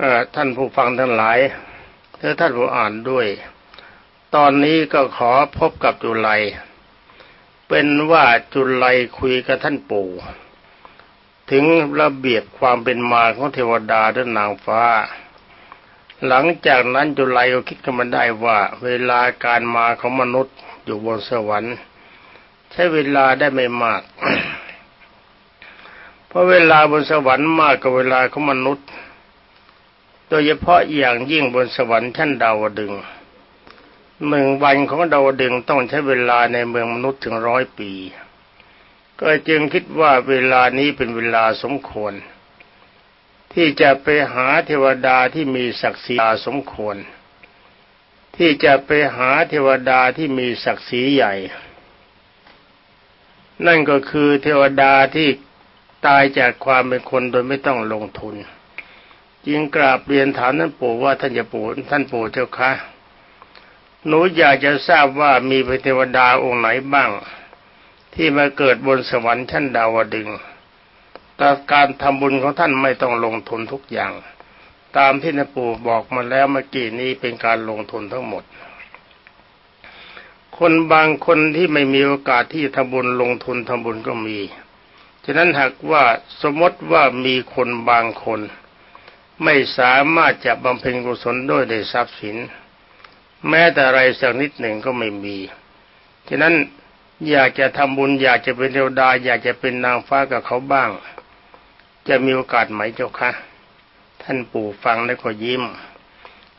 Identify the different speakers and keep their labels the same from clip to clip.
Speaker 1: เอ่อท่านผู้ฟังทั้งหลายและท่านผู้อ่านด้วย ตอนนี้ก็ขอพบกับจุลัย เป็นว่าจุลัยคุยกับท่านปู่ถึงระเบียบความเป็นมาของเทวดาและนางฟ้า หลังจากนั้นจุลัยก็คิดกันมาได้ว่า เวลาการมาของมนุษย์อยู่บนสวรรค์ ใช้เวลาได้ไม่มาก เพราะเวลาบนสวรรค์มากกว่าเวลาของมนุษย์ โดยเฉพาะอย่างยิ่งบนสวรรค์ชั้นดาวดึงหนึ่งวันของดาวดึงต้องใช้เวลาในเมืองมนุษย์ถึงร้อยปี ก็จึงคิดว่าเวลานี้เป็นเวลาสมควร ที่จะไปหาเทวดาที่มีศักดิ์ศรีสมควร ที่จะไปหาเทวดาที่มีศักดิ์ศรีใหญ่ นั่นก็คือเทวดาที่ตายจากความเป็นคนโดยไม่ต้องลงทุน จึงกราบเรียนถามท่านปู่ว่าท่านจะปู่ท่านปู่เจ้าคะหนูอยากจะทราบว่ามีพระเทวดาองค์ไหนบ้าง ที่มาเกิดบนสวรรค์ชั้นดาวดึงแต่การทำบุญของท่านไม่ต้องลงทุนทุกอย่าง ตามที่นปู่บอกมาแล้วเมื่อกี้นี้เป็นการลงทุนทั้งหมด คนบางคนที่ไม่มีโอกาสที่ทำบุญลงทุนทำบุญก็มี ฉะนั้นหากว่าสมมติว่ามีคนบางคน ไม่สามารถจะบำเพ็ญกุศลด้วยได้ทรัพย์สิน แม้แต่อะไรสักนิดหนึ่งก็ไม่มีฉะนั้นอยากจะทำบุญ อยากจะเป็นเทวดา อยากจะเป็นนางฟ้ากับเขาบ้าง จะมีโอกาสไหมเจ้าคะท่านปู่ฟังแล้วก็ยิ้ม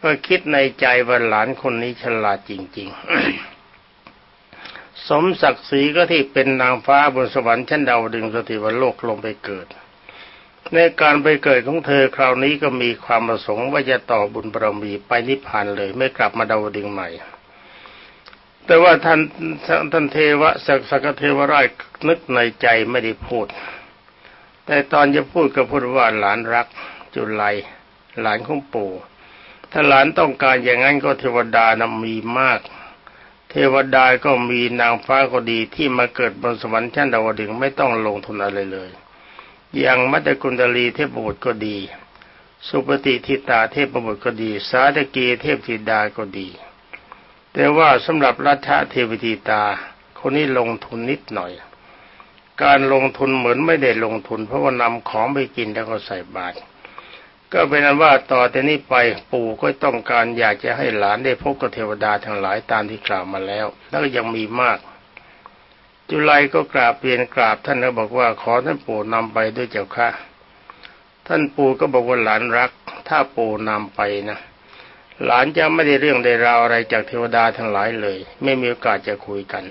Speaker 1: ก็คิดในใจว่าหลานคนนี้ฉลาดจริง ๆ สมศักดิ์ศรีก็ที่เป็นนางฟ้าบนสวรรค์ชั้นดาวดึงสถิวโลกลงไปเกิด ในการไปเกิดของเธอคราวนี้ก็มีความประสงค์ว่าจะต่อบุญบารมีไปนิพพานเลย ไม่กลับมาดาวดึงใหม่ แต่ว่าท่านท่านเทวะสักสกเทวราชนึกในใจไม่ได้พูด แต่ตอนจะพูดก็พูดว่าหลานรัก จุไลหลานของปู่ถ้าหลานต้องการอย่างนั้นก็เทวดานะมีมาก เทวดาก็มีนางฟ้าก็ดีที่มาเกิดบนสวรรค์ชั้นดาวดึงไม่ต้องลงทุนอะไรเลย อย่างมัตตกุณดลีเทพบุตรก็ดี สุปฏิทิตาเทพบุตรก็ดี สาธกีเทพธิดาก็ดี แต่ว่าสำหรับรัชเทวทิตา คนนี้ลงทุนนิดหน่อย การลงทุนเหมือนไม่ได้ลงทุน เพราะว่านำของไปกินแล้วก็ใส่บาตรก็เป็นนั้นว่าต่อแต่นี้ไปปู่ก็ต้องการอยากจะให้หลานได้พบกับเทวดาทั้งหลายตามที่กล่าวมาแล้ว แล้วก็ยังมีมาก จุไลก็กราบเรียนกราบท่านแล้วบอกว่าขอท่านปู่นำไปด้วยเจ้าค่ะ ท่านปู่ก็บอกว่าหลานรัก ถ้าปู่นำไปนะ หลานจะไม่ได้เรื่องได้ราวอะไรจากเทวดาทั้งหลายเลย ไม่มีโอกาสจะคุยกัน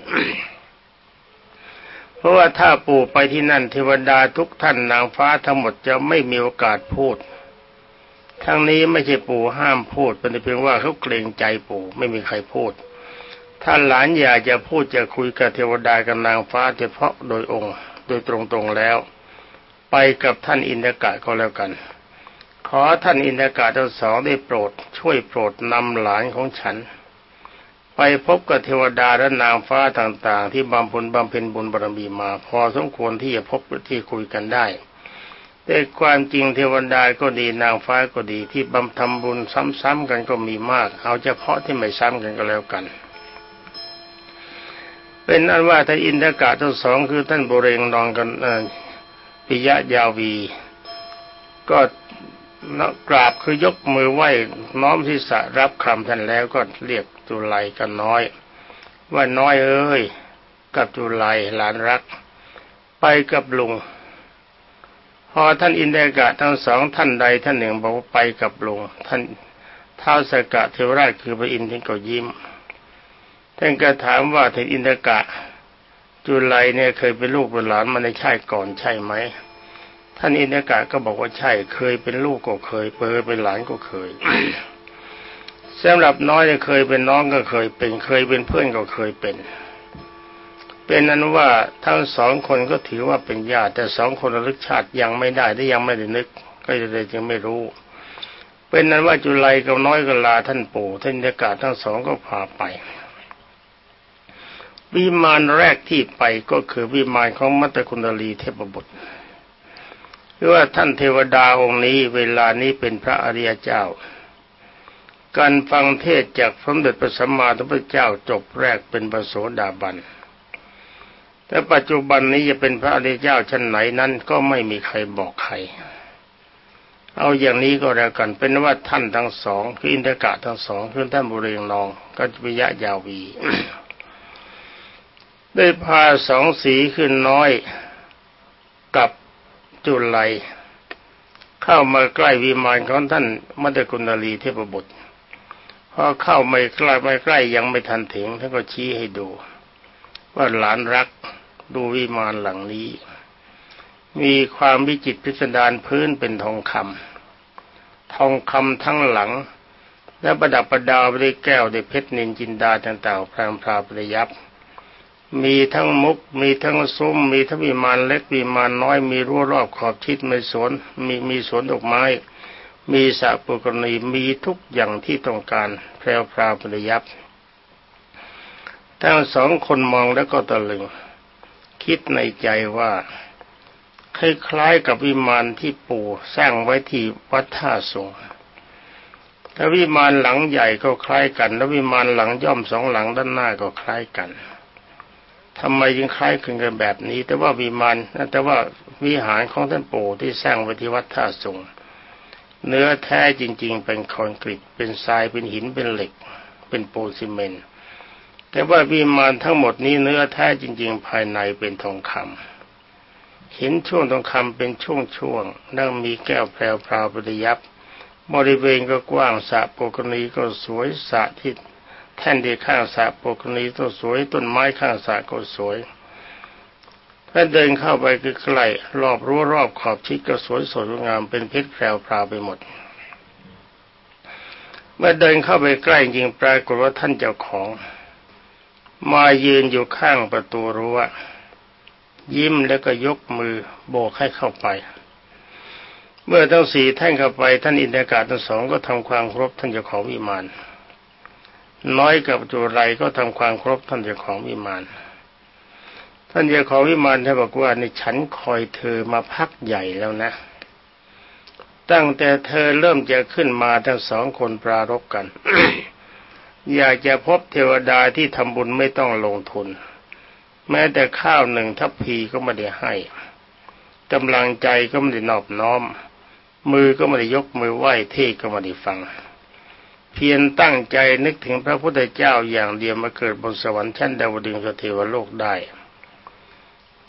Speaker 1: เพราะว่าถ้าปู่ไปที่นั่นเทวดาทุกท่านนางฟ้าทั้งหมดจะไม่มีโอกาสพูดทั้งนี้ไม่ใช่ปู่ห้ามพูดเป็นเพียงว่าเขาเกรงใจปู่ไม่มีใครพูด ถ้าหลานอยากจะพูดจะคุยกับเทวดากับนางฟ้าเฉพาะโดยองค์ โดยตรงๆแล้ว ไปกับท่านอินทกะก็แล้วกัน ขอท่านอินทกะทั้งสองได้โปรด ช่วยโปรดนำหลานของฉัน ไปพบกับเทวดาและนางฟ้าต่างๆ ที่บำเพ็ญบำเพ็ญบุญบารมีมา พอสมควรที่จะพบที่คุยกันได้แต่ความจริงเทวดาก็ดีนางฟ้าก็ดีที่บำทำบุญซ้ำๆกันก็มีมาก เอาเฉพาะที่ไม่ซ้ำกันก็แล้วกัน เป็นอันว่าท่านอินทกะทั้งสองคือท่านบุเรงนองกันปิยะยาวี ก็กราบคือยกมือไหว้น้อมศีรษะรับคำท่านแล้วก็เรียกจุไลกันน้อย ว่าน้อยเอ้ยกับจุไลหลานรัก ไปกับลุงพอท่านอินเดกะทั้งสองท่านใดท่านหนึ่งบอกว่าไปกับลุงท่านท้าวสกะเทวราชคือพระอินทร์ท่านก็ยิ้ม ท่านก็ถามว่าท่านอินเดกะ จุไลเนี่ยเคยเป็นลูกเป็นหลานมาในชาติก่อนใช่ไหมท่านอินเดกะก็บอกว่าใช่เคยเป็นลูกก็เคยเปิดเป็นหลานก็เคยสำหรับน้อยเนี่ยเคยเป็นน้องก็เคยเป็นเคยเป็นเพื่อนก็เคยเป็น เป็นนั้นว่าทั้งสองคนก็ถือว่าเป็นญาติแต่สองคนระลึกชาติยังไม่ได้และยังไม่ได้นึก ก็เลยจึงไม่รู้ เป็นนั้นว่าจุไลกับน้อยก็ลาท่านปู่ท่านอินทกะทั้งสองก็พาไป วิมานแรกที่ไปก็คือวิมานของมัตตคุณลีเทพบุตรคือว่าท่านเทวดาองค์นี้เวลานี้เป็นพระอริยเจ้า การฟังเทศจากสมเด็จพระสัมมาสัมพุทธเจ้าจบแรกเป็นปโสดาบัน แต่ปัจจุบันนี้จะเป็นพระอริยเจ้าชั้นไหนนั้นก็ไม่มีใครบอกใคร เอาอย่างนี้ก็แล้วกันเป็นว่าท่านทั้งสองคืออินทกะทั้งสองคือท่านบุเรงนองกัจวิยะยาวี ได้พาสองสีขึ้นน้อยกับจุลัยเข้ามาใกล้วิมานของท่านมัตตกุณลีเทพบุตรพอเข้าไม่ใกล้ไม่ใกล้ยังไม่ทันถึงท่านก็ชี้ให้ดู ว่าหลานรักดูวิมานหลังนี้ มีความวิจิตรพิสดารพื้นเป็นทองคำทองคำทั้งหลัง และประดับประดาด้วยแก้วด้วยเพชรนินจินดาต่างๆพรางพราประยับ มีทั้งมุก มีทั้งซุ้ม มีทั้งวิมานเล็กวิมานน้อย มีรั้วรอบขอบชิดมีสวน มีมีสวนดอกไม้ มีสระปุกรณีมีทุกอย่างที่ต้องการแพรวพราวปริยับ ทั้งสองคนมองแล้วก็ตะลึง คิดในใจว่า คล้ายๆกับวิมานที่ปู่สร้างไว้ที่วัดท่าสงถ้าวิมานหลังใหญ่ก็คล้ายกัน แล้ววิมานหลังย่อมสองหลังด้านหน้าก็คล้ายกัน ทำไมจึงคล้ายคลึงกันแบบนี้ แต่ว่าวิมานแต่ว่าวิหารของท่านปู่ที่สร้างไว้ที่วัดท่าสงเนื้อแท้จริง ๆ เป็นคอนกรีตเป็นทรายเป็นหินเป็นเหล็ก เป็นปูนซีเมนต์แต่ว่าวิมานทั้งหมดนี้เนื้อแท้จริง ๆ ภายในเป็นทองคำเห็นช่วงทองคำเป็นช่วงๆนั่งมีแก้วแพรวพราวปริยับบริเวณก็กว้างสระปกนีก็สวยสระที่ แท่นที่ข้างสระปกนีก็สวย ต้นไม้ข้างสระก็สวยถ้าเดินเข้าไปก็ใกล้รอบรั้วรอบขอบชิดก็สวยสดงามเป็นเพชรแพรวพราวไปหมด เมื่อเดินเข้าไปใกล้จริงปรากฏว่าท่านเจ้าของ มายืนอยู่ข้างประตูรั้วยิ้มแล้วก็ยกมือโบกให้เข้าไป เมื่อทั้งสี่ท่านเข้าไปท่านอินทกาทั้งสองก็ทำความครบท่านเจ้าของวิมาน น้อยกับจุไรก็ทำความครบท่านเจ้าของวิมานท่านเจ้าของวิมานท่านบอกว่าในฉันคอยเธอมาพักใหญ่แล้วนะ ตั้งแต่เธอเริ่มจะขึ้นมาทั้งสองคนปรารบกัน อยากจะพบเทวดาที่ทำบุญไม่ต้องลงทุน แม้แต่ข้าวหนึ่งทัพพีก็ไม่ได้ให้กำลังใจก็ไม่ได้นอบน้อม มือก็ไม่ได้ยกมือไหว้เทศก็ไม่ได้ฟัง พียรตั้งใจนึกถึงพระพุทธเจ้าอย่างเดียวมาเกิดบนสวรรค์ชั้นดาวดึงสเทวโลกได้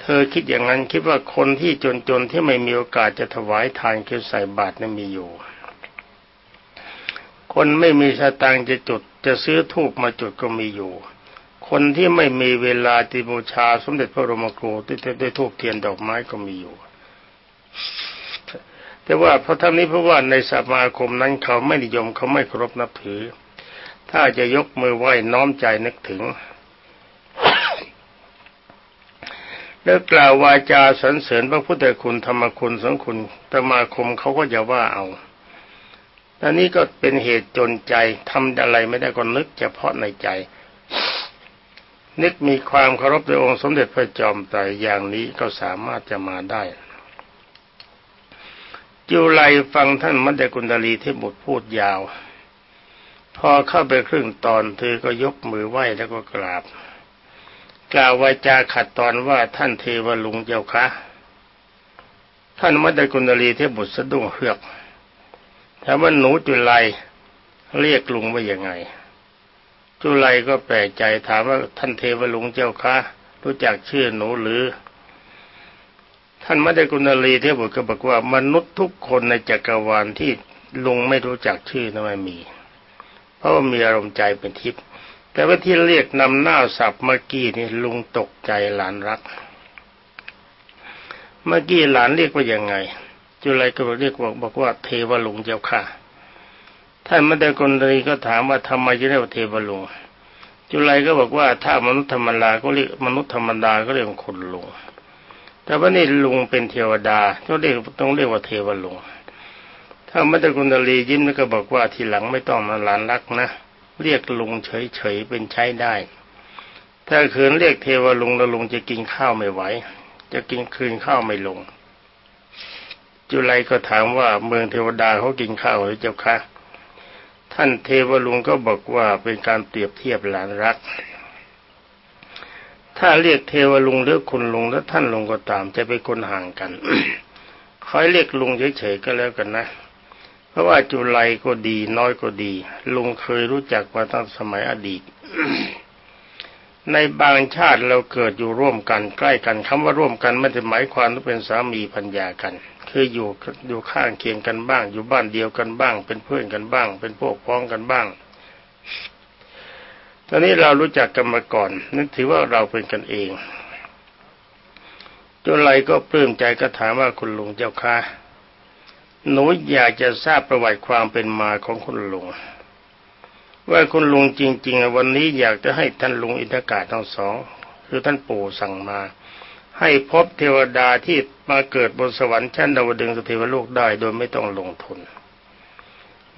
Speaker 1: เธอคิดอย่างนั้นคิดว่าคนที่จนๆที่ไม่มีโอกาสจะถวายทานคือใส่บาตรนั้นมีอยู่ คนไม่มีสตางค์จะจุดจะซื้อทูบมาจุดก็มีอยู่ คนที่ไม่มีเวลาติบูชาสมเด็จพระบรมครูที่ได้ทูบเทียนดอกไม้ก็มีอยู่ แต่ว่าเพราะทั้งนี้เพราะว่าในสมาคมนั้นเขาไม่นิยมเขาไม่เคารพนับถือ ถ้าจะยกมือไหว้น้อมใจนึกถึงแล้วกล่าววาจาสรรเสริญพระพุทธคุณธรรมคุณสังคุณสมาคมเขาก็จะว่าเอาตอนนี้ก็เป็นเหตุจนใจทำอะไรไม่ได้ก็นึกเฉพาะในใจ นึกมีความเคารพในองค์สมเด็จพระจอมไตรอย่างนี้ก็สามารถจะมาได้ จุไลฟังท่านมัตตกุณดลีที่บุตรพูดยาว พอเข้าไปครึ่งตอนเธอก็ยกมือไหว้แล้วก็กราบ กล่าววาจาขัดตอนว่าท่านเทวลุงเจ้าคะท่านมัตตกุณดลีที่บุตรสะดุ้งเฮือกถามว่าหนูจุไลเรียกลุงว่ายังไง จุไลก็แปลกใจถามว่าท่านเทวลุงเจ้าคะรู้จักชื่อหนูหรือ ท่านม่ได้กุณลีเทพบุตรก็บอกว่ามนุษย์ทุกคนในจักรวาลที่ลุงไม่รู้จักชื่อนั้นไม่มี เพราะว่ามีอารมณ์ใจเป็นทิพย์แต่ว่าที่เรียกนำหน้าศัพท์เมื่อกี้นี่ลุงตกใจหลานรัก เมื่อกี้หลานเรียกว่ายังไง จุลัยก็เรียกว่าบอกว่าเทวลุงเจ้าค่ะท่านม่ได้กุณลีก็ถามว่าทำไมจะเรียกว่าเทวลุงจุลัยก็บอกว่าถ้ามนุษย์ธรรมดาก็เรียกมนุษย์ธรรมดาก็เรียกคนลุง แต่ว่านี่ลุงเป็นเทวดาต้องเรียกต้องเรียกว่าเทวลุงถ้ามัตตกุณลียิ้มแล้วก็บอกว่าทีหลังไม่ต้องมาหลานรักนะ เรียกลุงเฉยๆเป็นใช้ได้ ถ้าคืนเรียกเทวลุงแล้วลุงจะกินข้าวไม่ไหว จะกินคืนข้าวไม่ลง จุไลก็ถามว่าเมืองเทวดาเขากินข้าวหรือเจ้าคะท่านเทวลุงก็บอกว่าเป็นการเปรียบเทียบหลานรัก ถ้าเรียกเทวลุงหรือคุณลุงแล้วท่านลุงก็ตาม จะเป็นคนห่างกันคอยเรียกลุงเฉยๆก็แล้วกันนะ เพราะว่าจุไลก็ดี น้อยก็ดี ลุงเคยรู้จักมาตั้งสมัยอดีต ในบางชาติเราเกิดอยู่ร่วมกันใกล้กันคำว่าร่วมกันไม่ได้หมายความว่าเป็นสามีพัญญากัน คืออยู่อยู่ข้างเคียงกันบ้าง อยู่บ้านเดียวกันบ้าง เป็นเพื่อนกันบ้าง เป็นพวกพ้องกันบ้าง ตอนนี้เรารู้จักกันมาก่อนนึกถือว่าเราเป็นกันเองจนไรก็ปลื้มใจก็ถามว่าคุณลุงเจ้าค่ะหนูอยากจะทราบประวัติความเป็นมาของคุณลุงว่าคุณลุงจริง ๆ วันนี้อยากจะให้ท่านลุงอินทกาทั้งสองคือท่านปู่สั่งมา ให้พบเทวดาที่มาเกิดบนสวรรค์ชั้นดาวดึงสเทวโลกได้โดยไม่ต้องลงทุน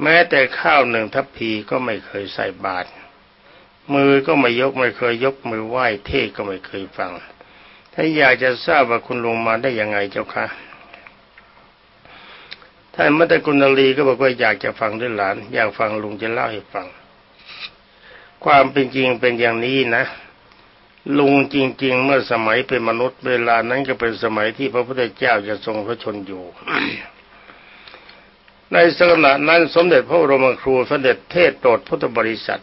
Speaker 1: แม้แต่ข้าวหนึ่งทัพพีก็ไม่เคยใส่บาตร มือก็ไม่ยกไม่เคยยกมือไหว้เทศก็ไม่เคยฟัง ถ้าอยากจะทราบว่าคุณลงมาได้ยังไงเจ้าคะท่านมัตตกุณลีก็บอกว่าอยากจะฟังด้วยหลาน อยากฟังลุงจะเล่าให้ฟัง ความเป็นจริงเป็นอย่างนี้นะลุงจริง ๆ เมื่อสมัยเป็นมนุษย์เวลานั้นก็เป็นสมัยที่พระพุทธเจ้าจะทรงพระชนอยู่ ในสมัยนั้นสมเด็จพระบรมครูเสด็จเทศโปรดพุทธบริษัท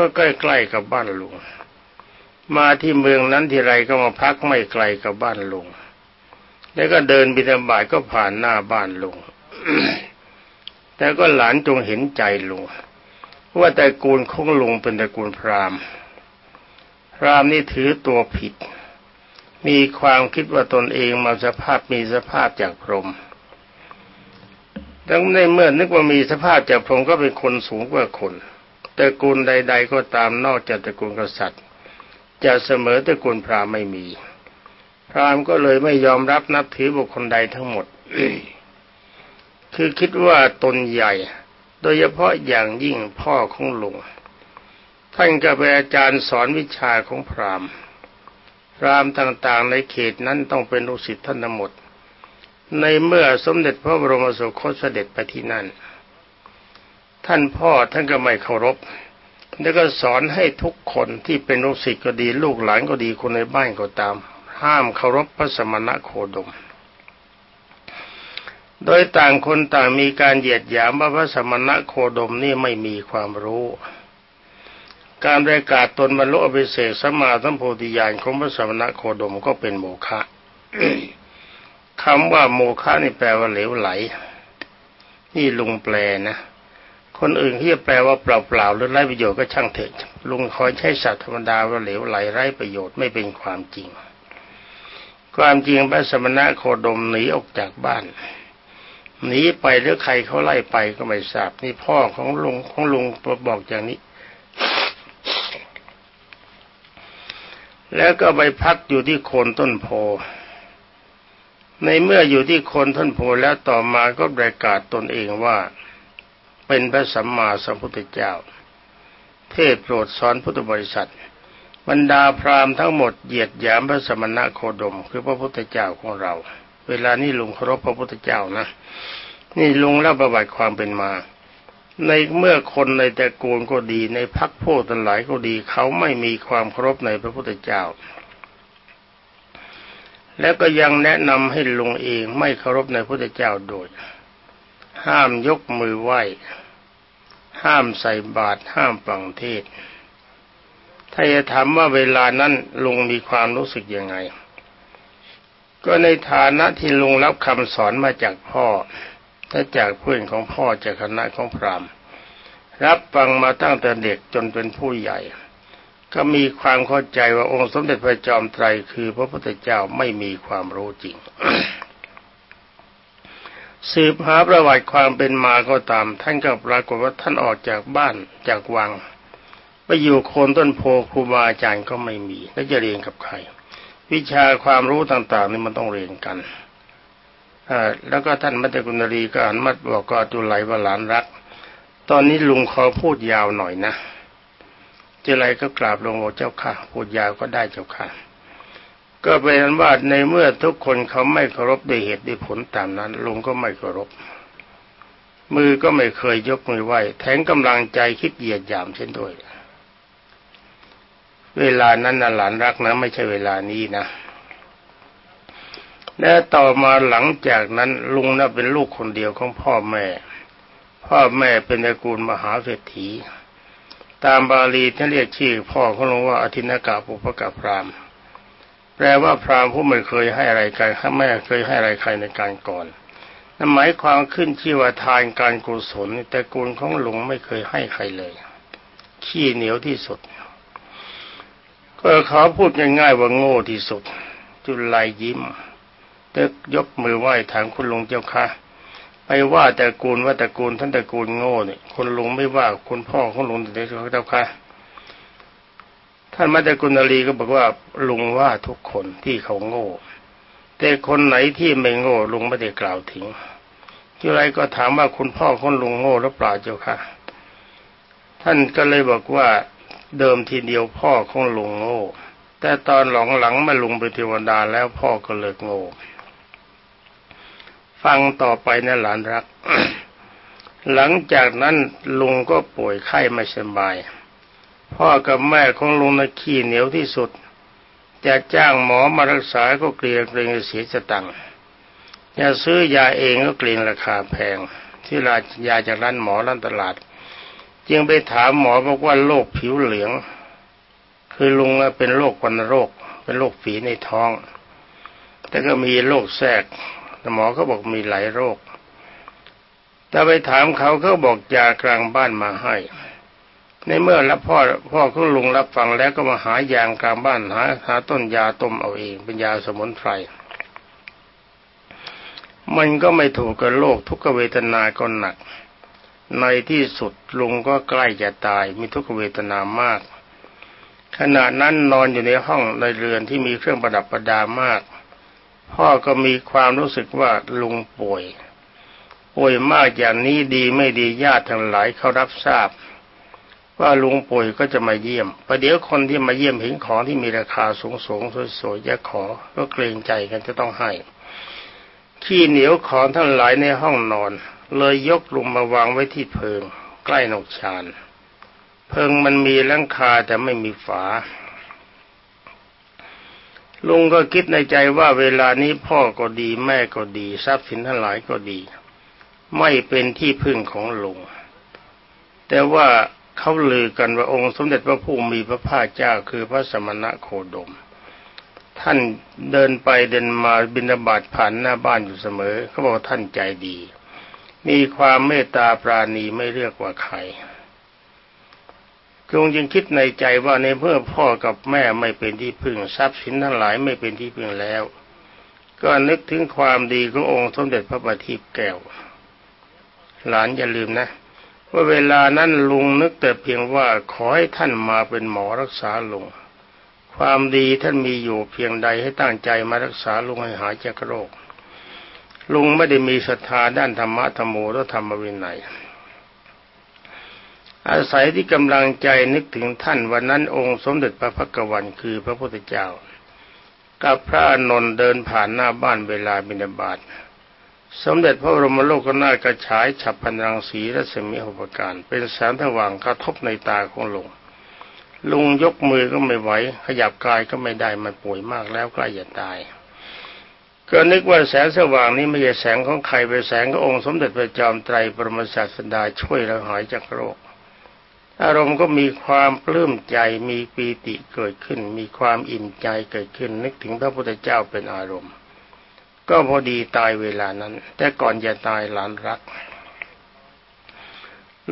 Speaker 1: ก็ใกล้ๆกับบ้านลุง มาที่เมืองนั้นทีไรก็มาพักไม่ไกลกับบ้านลุง แล้วก็เดินบิณฑบาตก็ผ่านหน้าบ้านลุง แต่ก็หลานจงเห็นใจลุงว่าแต่กูลของลุงเป็นตระกูลพราหมณ์ พรามนี่ถือตัวผิด มีความคิดว่าตนเองมาสภาพมีสภาพจากพรหมดังในเมื่อนึกว่ามีสภาพจากพรหมก็เป็นคนสูงกว่าคน ตระกูลใด ๆ ก็ตามนอกจากตระกูลกษัตริย์ จะเสมอตระกูลพราหมณ์ไม่มี พราหมณ์ก็เลยไม่ยอมรับนับถือบุคคลใดทั้งหมด คือคิดว่าตนใหญ่ โดยเฉพาะอย่างยิ่งพ่อของหลุงท่านก็เป็นอาจารย์สอนวิชาของพราหมณ์ พราหมณ์ต่างๆ ในเขตนั้นต้องเป็นลูกศิษย์ท่านทั้งหมด ในเมื่อสมเด็จพระบรมสุคตเสด็จไปที่นั่น ท่านพ่อท่านก็ไม่เคารพแล้วก็สอนให้ทุกคนที่เป็นลูกศิษย์ก็ดี ลูกหลานก็ดีคนในบ้านก็ตาม ห้ามเคารพพระสมณะโคดม โดยต่างคนต่างมีการเหยียดหยามว่าพระสมณะโคดมนี่ไม่มีความรู้ การประกาศตนบรรลุอภิเศษสมาสัมโพธิญาณของพระสมณโคดมก็เป็นโมฆะคำว่าโมฆะนี่แปลว่าเหลวไหล นี่ลุงแปลนะ คนอื่นที่จะแปลว่าเปล่าๆหรือไร้ประโยชน์ก็ช่างเถอะลุงคอยใช้ศัพท์ธรรมดาว่าเหลวไหลไร้ประโยชน์ไม่เป็นความจริง ความจริงพระสมณะโคดมหนีออกจากบ้านหนีไปหรือใครเขาไล่ไปก็ไม่ทราบนี่พ่อของลุงของลุงบอกอย่างนี้ แล้วก็ไปพักอยู่ที่โคนต้นโพในเมื่ออยู่ที่โคนต้นโพแล้วต่อมาก็ประกาศตนเองว่า เป็นพระสัมมาสัมพุทธเจ้า เทศโปรดสอนพุทธบริษัท บรรดาพราหมณ์ทั้งหมดเหยียดหยามพระสมณะโคดม คือพระพุทธเจ้าของเรา เวลานี้ลุงเคารพพระพุทธเจ้านะ นี่ลุงเล่าประวัติความเป็นมา ในเมื่อคนในตระกูลก็ดีในพักพวกทั้งหลายก็ดี เขาไม่มีความเคารพในพระพุทธเจ้าแล้วก็ยังแนะนำให้ลุงเองไม่เคารพในพระพุทธเจ้าโดย ห้ามยกมือไหว้ ห้ามใส่บาตรห้ามฟังเทศถ้าจะถามว่าเวลานั้นลุงมีความรู้สึกยังไง ก็ในฐานะที่ลุงรับคำสอนมาจากพ่อและจากเพื่อนของพ่อจากคณะของพราหมณ์ รับฟังมาตั้งแต่เด็กจนเป็นผู้ใหญ่ ก็มีความเข้าใจว่าองค์สมเด็จพระจอมไตรคือพระพุทธเจ้าไม่มีความรู้จริง สืบหาประวัติความเป็นมาก็ตาม ท่านก็ปรากฏว่าท่านออกจากบ้านจากวังไปอยู่โคนต้นโพครูบาอาจารย์ก็ไม่มี แล้วจะเรียนกับใคร วิชาความรู้ต่าง ๆ นี่มันต้องเรียนกันแล้วก็ท่านมัตตกุณรีก็อ่านมัดบอกก็จุไลว่าหลานรัก ตอนนี้ลุงขอพูดยาวหน่อยนะจุไลก็กราบลงบอกเจ้าค่ะ พูดยาวก็ได้เจ้าค่ะ ก็เป็นอันว่าในเมื่อทุกคนเขาไม่เคารพด้วยเหตุด้วยผลตามนั้นลุงก็ไม่เคารพ มือก็ไม่เคยยกมือไหว้แทงกำลังใจคิดเหยียดหยามเช่นด้วย เวลานั้นน่ะหลานรักนะ ไม่ใช่เวลานี้นะและต่อมาหลังจากนั้นลุงน่ะเป็นลูกคนเดียวของพ่อแม่ พ่อแม่เป็นตระกูลมหาเศรษฐี ตามบาลีท่านเรียกชื่อพ่อเขาลงว่าอธินากาปุปกาพรามณ์ แปลว่าพราหมณ์ผู้ไม่เคยให้อะไรกันแม่เคยให้อะไรใครในการก่อนนั่นหมายความขึ้นชื่อว่าทานการกุศลแต่กุลของหลวงไม่เคยให้ใครเลย ขี้เหนียวที่สุด ก็ขาพูดง่ายๆว่าโง่ที่สุด จุลายยิ้มเตึกยกมือไหว้ถามคุณลุงเจ้าค่ะไปว่าแต่กูลว่าแต่กูลท่านแต่กูลโง่เนี่ยคุณลุงไม่ว่าคุณพ่อของลุงแต่เจ้าค่ะ ท่านมาจากกุณลีก็บอกว่าลุงว่าทุกคนที่เขาโง่ แต่คนไหนที่ไม่โง่ลุงไม่ได้กล่าวถึงทีไรก็ถามว่าคุณพ่อคนลุงโง่หรือเปล่าเจ้าค่ะ ท่านก็เลยบอกว่าเดิมทีเดียวพ่อของลุงโง่ แต่ตอนหลังหลังมาลุงเป็นเทวดาแล้วพ่อก็เลิกโง่ ฟังต่อไปนะหลานรัก หลังจากนั้นลุงก็ป่วยไข้ไม่สบาย พ่อกับแม่ของลุงนะขี้เหนียวที่สุด จะจ้างหมอมารักษาก็เกลียดเกรงเสียสตังค์จะซื้อยาเองก็เกรงราคาแพง ที่ร้านยาจากร้านหมอร้านตลาด จึงไปถามหมอบอกว่าโรคผิวเหลือง คือลุงเป็นโรควันโรค เป็นโรคฝีในท้อง แต่ก็มีโรคแทรกหมอเขาบอกมีหลายโรคแต่ไปถามเขาเขาบอกยากลางบ้านมาให้ ในเมื่อรับพ่อพ่อของลุงรับฟังแล้วก็มาหายางกลางบ้านหาหาต้นยาต้มเอาเองเป็นยาสมุนไพรมันก็ไม่ถูกกับโรคทุกขเวทนาก็หนัก ในที่สุดลุงก็ใกล้จะตายมีทุกขเวทนามาก ขณะนั้นนอนอยู่ในห้องในเรือนที่มีเครื่องประดับประดามาก พ่อก็มีความรู้สึกว่าลุงป่วยป่วยมากอย่างนี้ดีไม่ดีญาติทั้งหลายเขารับทราบ ว่าลุงป่วยก็จะมาเยี่ยมประเดี๋ยวคนที่มาเยี่ยมเห็นของที่มีราคาสูงสูงสวยๆจะขอก็เกรงใจกันจะต้องให้ ขี้เหนียวของทั้งหลายในห้องนอน เลยยกลุงมาวางไว้ที่เพิง ใกล้นกชานเพิงมันมีลังคาแต่ไม่มีฝาลุงก็คิดในใจว่าเวลานี้พ่อก็ดีแม่ก็ดี ทรัพย์สินทั้งหลายก็ดี ไม่เป็นที่พึ่งของลุงแต่ว่า เขาลือกันว่าองค์สมเด็จพระผู้มีพระภาคเจ้าคือพระสมณะโคดม ท่านเดินไปเดินมาบินาบาตผ่านหน้าบ้านอยู่เสมอ เขาบอกท่านใจดี มีความเมตตาปราณีไม่เลือกว่าใครคงจึงคิดในใจว่าในเมื่อพ่อกับแม่ไม่เป็นที่พึ่งทรัพย์สินทั้งหลายไม่เป็นที่พึ่งแล้ว ก็นึกถึงความดีขององค์สมเด็จพระบัณฑิตแก้ว หลานอย่าลืมนะ ว่าเวลานั้นลุงนึกแต่เพียงว่าขอให้ท่านมาเป็นหมอรักษาลุง ความดีท่านมีอยู่เพียงใดให้ตั้งใจมารักษาลุงให้หายจากโรค ลุงไม่ได้มีศรัทธาด้านธรรมะธรรมโมและธรรมวินัยอาศัยที่กำลังใจนึกถึงท่านวันนั้นองค์สมเด็จพระพักวันคือพระพุทธเจ้า กับพระอนนท์เดินผ่านหน้าบ้านเวลาบิณฑบาต สมเด็จพระบรมโลกนาถกระฉายฉับพันรังสีรัศมีหุปการ เป็นแสงสว่างกระทบในตาของลุงลุงยกมือก็ไม่ไหว ขยับกายก็ไม่ได้มันป่วยมากแล้วใกล้จะตาย ก็นึกว่าแสงสว่างนี้ไม่ใช่แสงของใครเป็นแสงขององค์สมเด็จพระจอมไตรปรมศาสดาช่วยเราหายจากโรค อารมณ์ก็มีความปลื้มใจมีปีติเกิดขึ้น มีความอิ่มใจเกิดขึ้น นึกถึงพระพุทธเจ้าเป็นอารมณ์ ก็พอดีตายเวลานั้น แต่ก่อนจะตายหลานรัก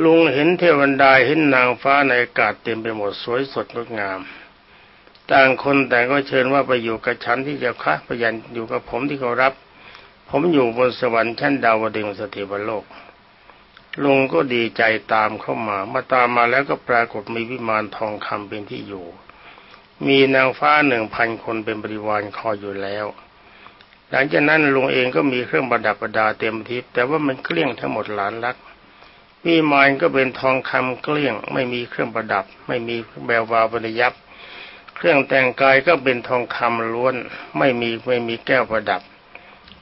Speaker 1: ลุงเห็นเทวดาเห็นนางฟ้าในอากาศเต็มไปหมดสวยสดงดงาม ต่างคนแต่ก็เชิญว่าไปอยู่กับฉันที่จะค้าพยันอยู่กับผมที่เขารับ ผมอยู่บนสวรรค์ชั้นดาวดึงสถิวโลกลุงก็ดีใจตามเข้ามา มาตามมาแล้วก็ปรากฏมีวิมานทองคำเป็นที่อยู่ มีนางฟ้าหนึ่งพันคนเป็นบริวารคอยอยู่แล้ว หลังจากนั้นลุงเองก็มีเครื่องประดับประดาเต็มทิพย์แต่ว่ามันเกลี้ยงทั้งหมดหลานรักมีมานก็เป็นทองคำเกลี้ยง ไม่มีเครื่องประดับ ไม่มีแวววาวบรรยับ เครื่องแต่งกายก็เป็นทองคำล้วน ไม่มีไม่มีแก้วประดับ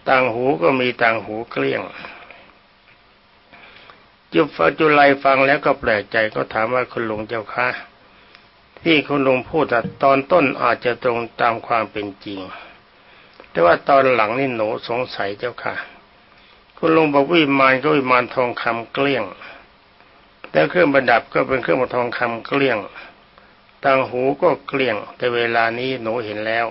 Speaker 1: ต่างหูก็มีต่างหูเกลี้ยง จุบจุไลฟังแล้วก็แปลกใจก็ถามว่าคุณลุงเจ้าคะที่คุณลุงพูดตอนต้นอาจจะตรงตามความเป็นจริง แต่ว่าตอนหลังนี่หนูสงสัยเจ้าค่ะ คุณลุงบอกวิมานก็วิมานทองคำเกลี้ยงแต่เครื่องประดับก็เป็นเครื่องทองคำเกลี้ยงต่างหูก็เกลี้ยง แต่เวลานี้หนูเห็นแล้ว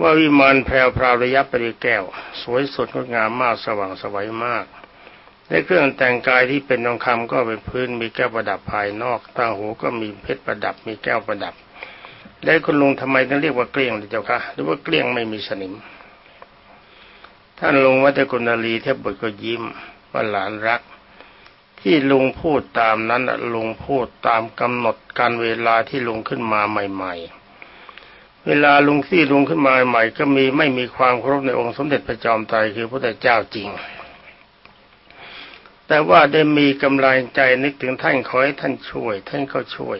Speaker 1: ว่าวิมานแพรวพราวระยับไปด้วยแก้ว สวยสดงดงามมากสว่างสวัยมากในเครื่องแต่งกายที่เป็นทองคำก็เป็นพื้นมีแก้วประดับภายนอกต่างหูก็มีเพชรประดับมีแก้วประดับ แล้วคุณลุงทำไมต้องเรียกว่าเกลี้ยงเจ้าคะหรือว่าเกลี้ยงไม่มีสนิม ท่านลุงวัตกุณลีเทพบุตรก็ยิ้มว่าหลานรัก ที่ลุงพูดตามนั้นลุงพูดตามกำหนดการเวลาที่ลุงขึ้นมาใหม่ ๆ เวลาลุงที่ลุงขึ้นมาใหม่ ก็มีไม่มีความเคารพในองค์สมเด็จพระจอมไตรคือพระเจ้าจริงแต่ว่าได้มีกำลังใจนึกถึงท่านขอให้ท่านช่วย ท่านก็ช่วย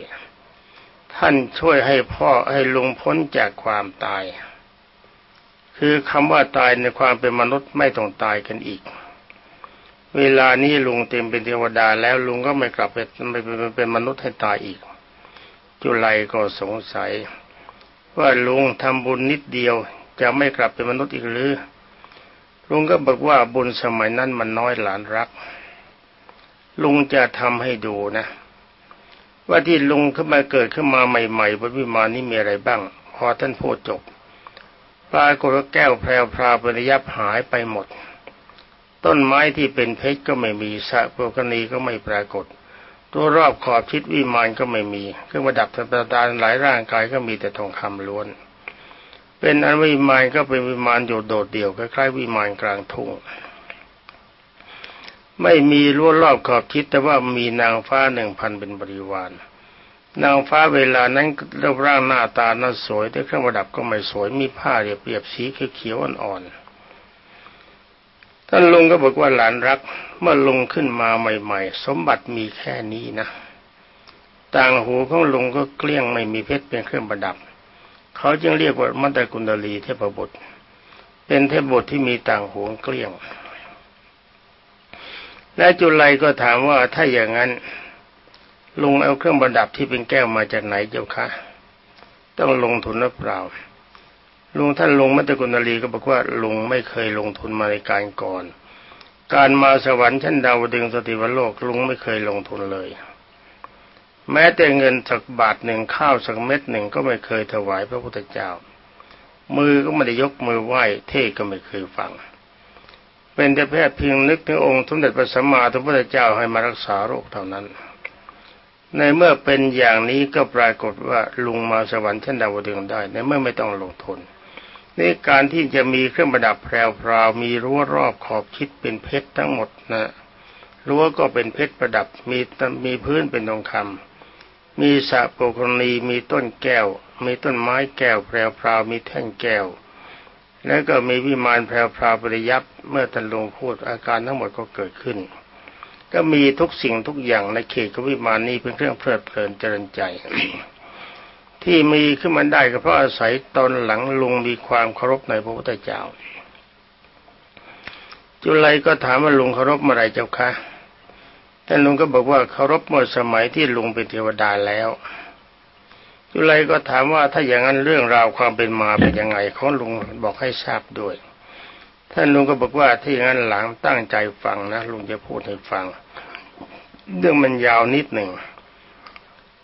Speaker 1: ท่านช่วยให้พ่อให้ลุงพ้นจากความตาย คือคำว่าตายในความเป็นมนุษย์ไม่ต้องตายกันอีก เวลานี้ลุงเต็มเป็นเทวดาแล้วลุงก็ไม่กลับไปไม่เป็นมนุษย์ให้ตายอีก จุไลก็สงสัย ว่าลุงทำบุญนิดเดียวจะไม่กลับเป็นมนุษย์อีกหรือลุงก็บอกว่าบุญสมัยนั้นมันน้อยหลานรัก ลุงจะทำให้ดูนะ ว่าที่ลุงขึ้นมาเกิดขึ้นมาใหม่ๆบนวิมานนี้มีอะไรบ้าง พอท่านพูดจบปลากฏว่าแก้วแพรวพราปริยับหายไปหมด ต้นไม้ที่เป็นเพชรก็ไม่มีสะโปกนีก็ไม่ปรากฏ ตัวรอบขอบชิดวิมานก็ไม่มีเครื่องประดับต่างๆหลายร่างกายก็มีแต่ทองคำล้วน เป็นอันวิมานก็เป็นวิมานอยู่โดดเดี่ยวคล้ายๆวิมานกลางทุ่ง ไม่มีรั้วรอบขอบชิดแต่ว่ามีนางฟ้าหนึ่งพันเป็นบริวาร นางฟ้าเวลานั้นรูปร่างหน้าตาน่าสวยแต่เครื่องประดับก็ไม่สวยมีผ้าเรียบสีเขียวอ่อนๆท่านลุงก็บอกว่าหลานรัก เมื่อลุงขึ้นมาใหม่ ๆ สมบัติมีแค่นี้นะ ต่างหูของลุงก็เกลี้ยงไม่มีเพชรเป็นเครื่องประดับ เขาจึงเรียกว่ามัตตกุณลีเทพบุตร เป็นเทพบุตรที่มีต่างหูเกลี้ยง และจุลัยก็ถามว่าถ้าอย่างนั้นลุงเอาเครื่องประดับที่เป็นแก้วมาจากไหนเจ้าคะต้องลงทุนหรือเปล่าลุงท่านลุงมัตตกุณลีก็บอกว่าลุงไม่เคยลงทุนมาในการก่อน การมาสวรรค์ชั้นดาวดึงสติวโลกลุงไม่เคยลงทุนเลย แม้แต่เงินสักบาทหนึ่งข้าวสักเม็ดหนึ่งก็ไม่เคยถวายพระพุทธเจ้า มือก็ไม่ได้ยกมือไหว้เทศก็ไม่เคยฟัง เป็นแต่แพทย์เพียงนึกถึงองค์สมเด็จพระสัมมาสัมพุทธเจ้าให้มารักษาโรคเท่านั้น ในเมื่อเป็นอย่างนี้ก็ปรากฏว่าลุงมาสวรรค์ชั้นดาวดึงได้ ในเมื่อไม่ต้องลงทุนในการที่จะมีเครื่องประดับแพรวๆมีรั้วรอบขอบชิดเป็นเพชรทั้งหมดนะรั้วก็เป็นเพชรประดับมีมีพื้นเป็นทองคำมีสระโปกรณีมีต้นแก้ว มีต้นไม้แก้วแพรวๆมีแท่งแก้ว แล้วก็มีวิมานแพรวปริยับเมื่อท่านลงพูดอาการทั้งหมดก็เกิดขึ้น ก็มีทุกสิ่งทุกอย่างในเขตของวิมานนี้เป็นเครื่องเพลิดเพลินเจริญใจ ที่มีขึ้นมาได้ก็เพราะอาศัยตอนหลังลุงมีความเคารพในพระพุทธเจ้า จุลัยก็ถามว่าลุงเคารพเมื่อไรเจ้าคะท่านลุงก็บอกว่าเคารพเมื่อสมัยที่ลุงเป็นเทวดาแล้ว จุลัยก็ถามว่าถ้าอย่างนั้นเรื่องราวความเป็นมาเป็นยังไงของลุงบอกให้ทราบด้วย ท่านลุงก็บอกว่าที่งั้นหลังตั้งใจฟังนะลุงจะพูดให้ฟัง เรื่องมันยาวนิดหนึ่ง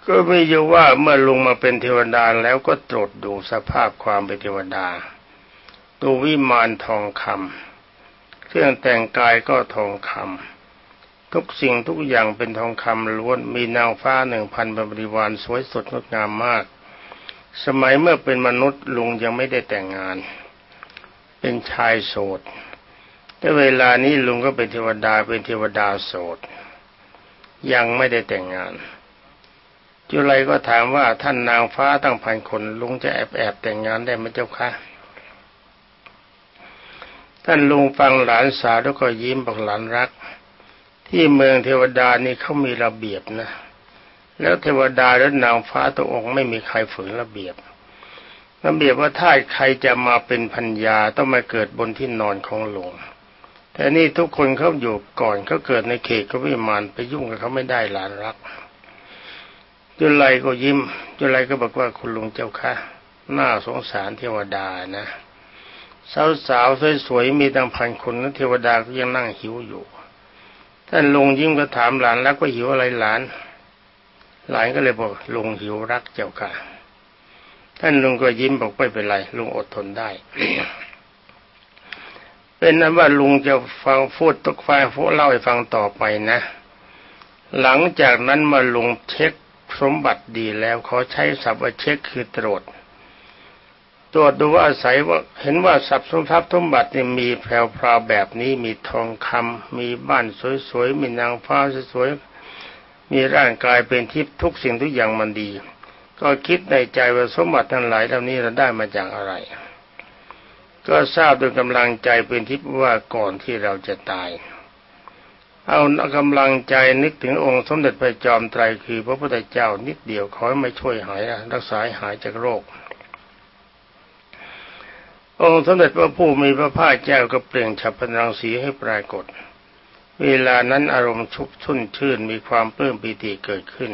Speaker 1: ก็ไม่อยู่ว่าเมื่อลุงมาเป็นเทวดาแล้วก็ตรวจดูสภาพความเป็นเทวดา ตัววิมานทองคำเครื่องแต่งกายก็ทองคำ ทุกสิ่งทุกอย่างเป็นทองคำล้วนมีนางฟ้าหนึ่งพันบริวารสวยสดงดงามมาก สมัยเมื่อเป็นมนุษย์ลุงยังไม่ได้แต่งงาน เป็นชายโสด แต่เวลานี้ลุงก็เป็นเทวดาเป็นเทวดาโสด ยังไม่ได้แต่งงานจุไลก็ถามว่าท่านนางฟ้าตั้งพันคนลุงจะแอบแอบแต่งงานได้ไหมเจ้าคะท่านลุงฟังหลานสาวแล้วก็ยิ้มบอกหลานรัก ที่เมืองเทวดานี่เขามีระเบียบนะ แล้วเทวดาและนางฟ้าตัวองค์ไม่มีใครฝืนระเบียบ ระเบียบว่าถ้าใครจะมาเป็นพัญญาต้องมาเกิดบนที่นอนของหลวงแต่นี่ทุกคนเขาอยู่ก่อนเขาเกิดในเขตก็วิมานไปยุ่งกับเขาไม่ได้หลานรักจุลัยก็ยิ้มจุลัยก็บอกว่าคุณลุงเจ้าค่ะน่าสงสารเทวดานะสาวๆสวยๆมีตั้งพันคนนั้นเทวดาก็ยังนั่งหิวอยู่ ท่านลุงยิ้มก็ถามหลานแล้วก็หิวอะไรหลาน หลานก็เลยบอกลุงหิวรักเจ้าค่ะ ท่านลุงก็ยิ้มบอกไม่เป็นไรลุงอดทนได้ เป็นนั้นว่าลุงจะฟังพูดตกฟังฟูเล่าให้ฟังต่อไปนะ หลังจากนั้นมาลุงเช็คสมบัติดีแล้วเขาใช้ศัพท์ว่าเช็คคือตรวจ ตรวจดูว่าอาศัยว่าเห็นว่าทรัพย์สมทรัพย์สมบัตินี่มีแพรวๆแบบนี้มีทองคำมีบ้านสวยๆมีนางฟ้าสวยๆมีร่างกายเป็นทิพย์ทุกสิ่งทุกอย่างมันดี ก็คิดในใจว่าสมบัติทั้งหลายเหล่านี้เราได้มาจากอะไร ก็ทราบโดยกำลังใจเป็นทิพย์ว่าก่อนที่เราจะตาย เอากำลังใจนึกถึงองค์สมเด็จพระจอมไตรคือพระพุทธเจ้านิดเดียวขอให้มาช่วยหายรักษาหายจากโรค องค์สมเด็จพระผู้มีพระภาคเจ้าก็เปล่งฉับพลังสีให้ปรากฏ เวลานั้นอารมณ์ชุบชุ่นชื่นมีความเพิ่มปิติเกิดขึ้น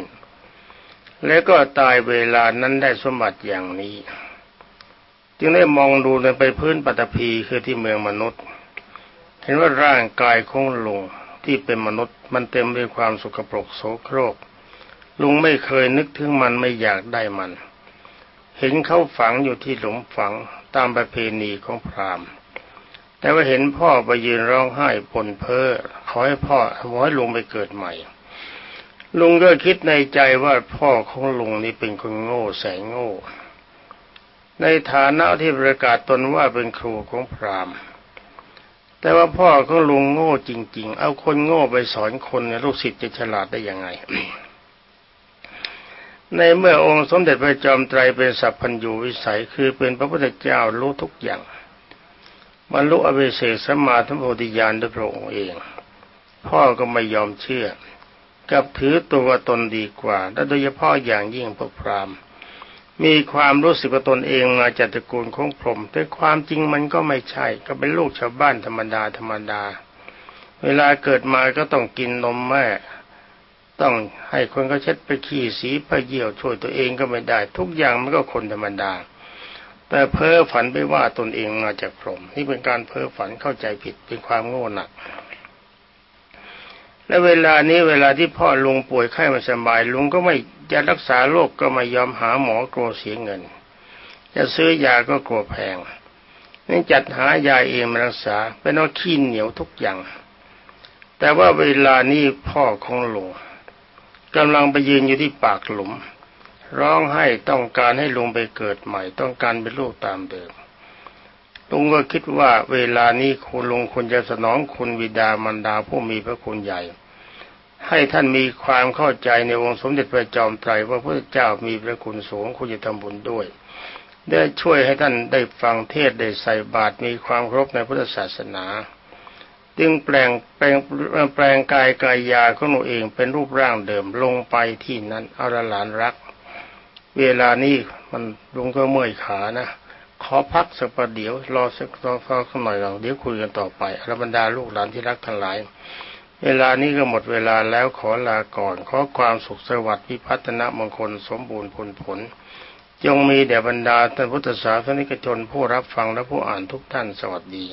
Speaker 1: และก็ตายเวลานั้นได้สมบัติอย่างนี้ จึงได้มองดูไปพื้นปัตภีคือที่เมืองมนุษย์ เห็นว่าร่างกายของลุงที่เป็นมนุษย์มันเต็มด้วยความสุขปรกโสโครก ลุงไม่เคยนึกถึงมันไม่อยากได้มัน เห็นเขาฝังอยู่ที่หลุมฝัง ตามประเพณีของพราหมณ์ แต่ว่าเห็นพ่อไปยืนร้องไห้ปนเพ้อขอให้พ่อขอให้ลุงไปเกิดใหม่ ลุงก็คิดในใจว่าพ่อของลุงนี่เป็นคนโง่แสนโง่ ในฐานะที่ประกาศตนว่าเป็นครูของพราหมณ์ แต่ว่าพ่อของลุงโง่จริง ๆ เอาคนโง่ไปสอนคนลูกศิษย์จะฉลาดได้ยังไง ในเมื่อองค์สมเด็จพระจอมไตรเป็นสัพพัญญูวิสัยคือเป็นพระพุทธเจ้ารู้ทุกอย่างบรรลุอเวเสสมาธิโพธิญาณด้วยพระองค์เอง พ่อก็ไม่ยอมเชื่อ กับถือตัวตนดีกว่า และโดยเฉพาะอย่างยิ่งพระพรามมีความรู้สึกว่าตนเองมาจากตระกูลของพรหมแต่ความจริงมันก็ไม่ใช่ ก็เป็นลูกชาวบ้านธรรมดาธรรมดา เวลาเกิดมาก็ต้องกินนมแม่ ต้องให้คนเขาเช็ดไปขี้สีไปเยี่ยวช่วยตัวเองก็ไม่ได้ ทุกอย่างมันก็คนธรรมดา แต่เพ้อฝันไปว่าตนเองมาจากพรหมนี่เป็นการเพ้อฝันเข้าใจผิดเป็นความโง่หนัก และเวลานี้เวลาที่พ่อลุงป่วยไข้ไม่สบายลุงก็ไม่จะรักษาโรคกก็ไม่ยอมหาหมอกลัวเสียเงิน จะซื้อยาก็กลัวแพงนี่จัดหายาเองมารักษาเป็นเอาขี้เหนียวทุกอย่าง แต่ว่าเวลานี้พ่อของลุง กำลังไปยืนอยู่ที่ปากหลุม ร้องไห้ต้องการให้ลุงไปเกิดใหม่ ต้องการเป็นลูกตามเดิมลุงก็คิดว่าเวลานี้คุณลุงควรจะสนองคุณวิดามันดาผู้มีพระคุณใหญ่ ให้ท่านมีความเข้าใจในองค์สมเด็จพระจอมไตรว่าพระเจ้ามีพระคุณสูงคุณจะทำบุญด้วย ได้ช่วยให้ท่านได้ฟังเทศได้ใส่บาตรมีความครบในพุทธศาสนา จึงแปลงแปลงแปลงกายกายยาของหนูเองเป็นรูปร่างเดิมลงไปที่นั้นเอาละหลานรัก เวลานี้มันลุงก็เมื่อยขานะ ขอพักสักประเดี๋ยวรอสักรอสักหน่อยหลังเดี๋ยวคุยกันต่อไปอรบรรดาลูกหลานที่รักทั้งหลาย เวลานี้ก็หมดเวลาแล้วขอลาก่อน ขอความสุขสวัสดิ์พิพัฒนมงคลสมบูรณ์ผลผลจงมีแด่บรรดาท่านพุทธศาสนิกชนผู้รับฟังและผู้อ่านทุกท่านสวัสดี